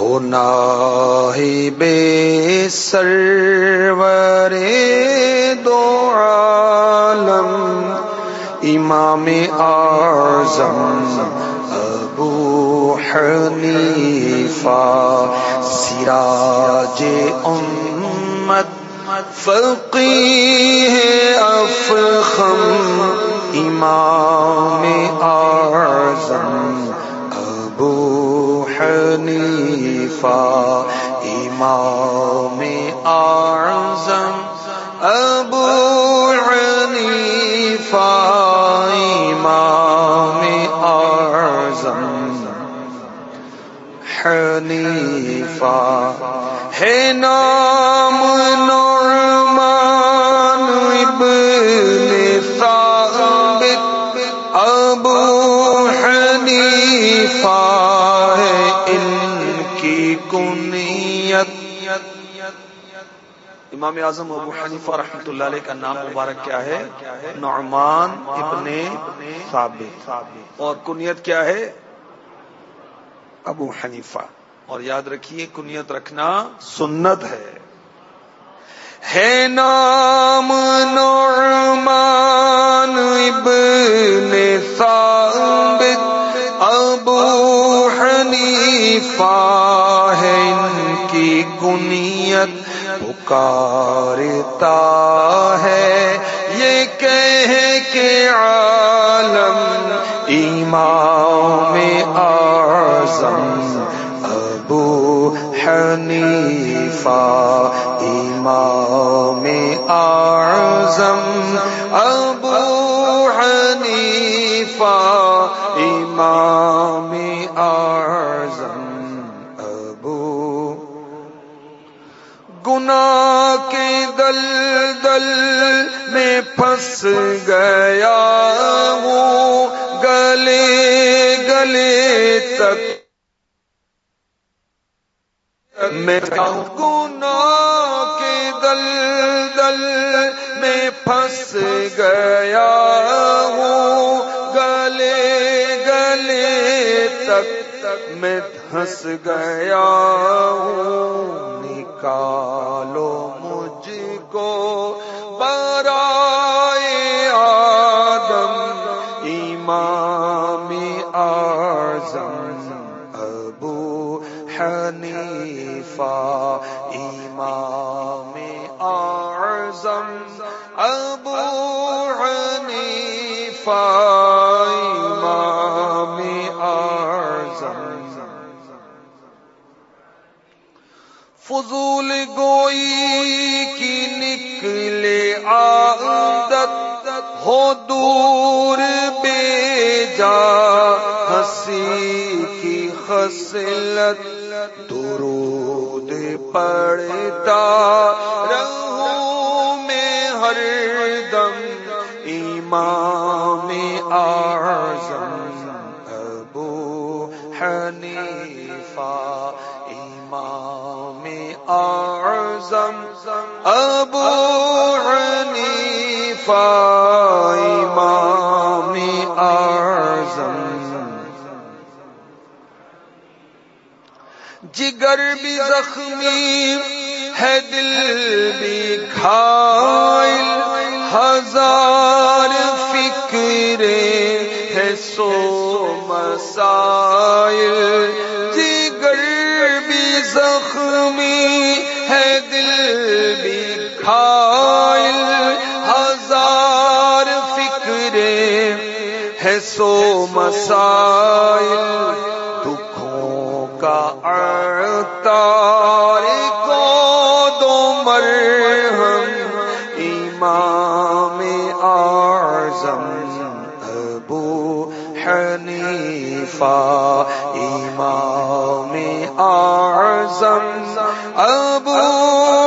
ہونا ہی بے سرور دو عالم، امام اعظم ابو حنیفہ، سراج امت، فقیہ افخم، امام اعظم حنیفہ امام اعظم ابو حنیفہ امام اعظم حنیفہ ہے نام نعمان کنیت امام اعظم ابو حنیفہ رحمۃ اللہ علیہ کا نام مبارک کیا ہے؟ نعمان ابن ثابت۔ اور کنیت کیا ہے؟ ابو حنیفہ۔ اور یاد رکھیے، کنیت رکھنا سنت ہے۔ ہے نام نعمان ابن ثابت۔ ابو حنیفہ ہے کی کنیت پکارتا ہے۔ یہ کہہ کے عالم امام اعظم ابو حنیفہ امام اعظم ابو حنیفہ امام گناہ کے دل دل میں پھنس گیا ہوں گلے گلے تک۔ میں گناہ کے دل دل میں پھنس گیا ہوں گلے گلے تک۔ تک میں دھنس گیا ہوں نکالو امام اعظم ابو حنیفہ امام اعظم۔ فضول گوئی کی نکلے عادت ہو دور بے جا، ہنسی کی درود پڑتا رہوں میں ہر دم امام اعظم ابو حنیفہ امام اعظم ابو حنیفہ امام اعظم جگر بھی زخمی ہے، دل بھی گھائل۔ ہزار فکرے ہے سو مسائل۔ جگر بھی زخمی ہے، دل بھی گھائل۔ ہزار فکرے ہے سو مسائل۔ حنیفہ امام اعظم ابو